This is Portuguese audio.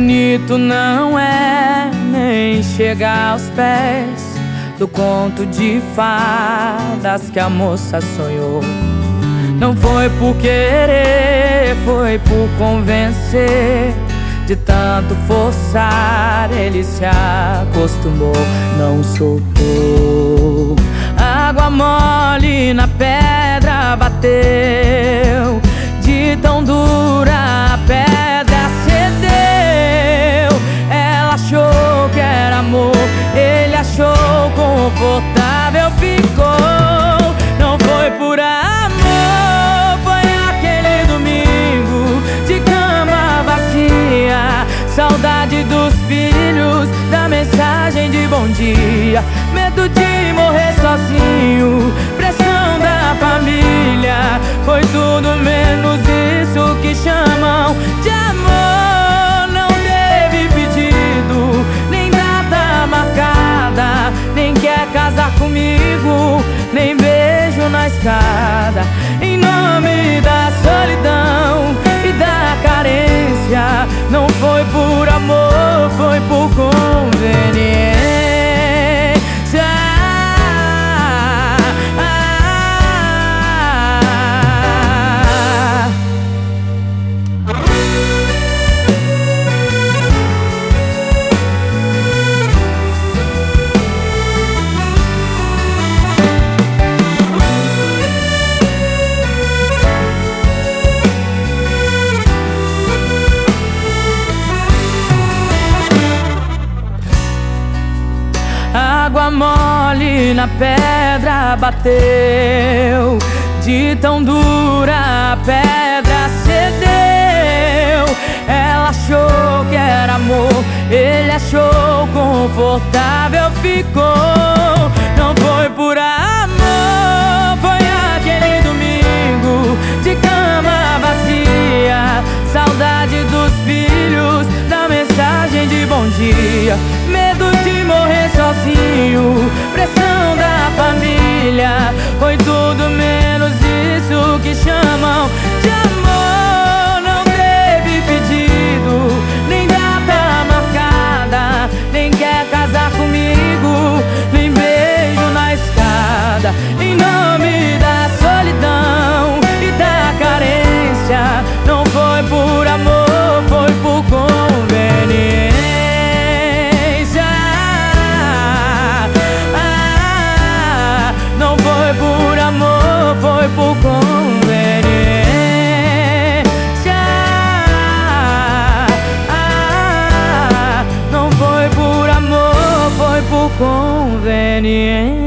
bonito não é nem chegar aos pés do conto de fadas que a moça sonhou. Não foi por querer, foi por convencer. De tanto forçar, ele se acostumou, não soltou. Água mole na pedra bateu, confortável, ficou. Não foi por amor, foi aquele domingo de cama vazia. Saudade dos filhos, da mensagem de bom dia. Medo de morrer sozinho, pressão da família. Escada. Em nome da solidão e da carência. Não foi por Água mole na pedra bateu, de tão dura a pedra cedeu. Ela achou que era amor, ele achou confortável, ficou. Conveniência.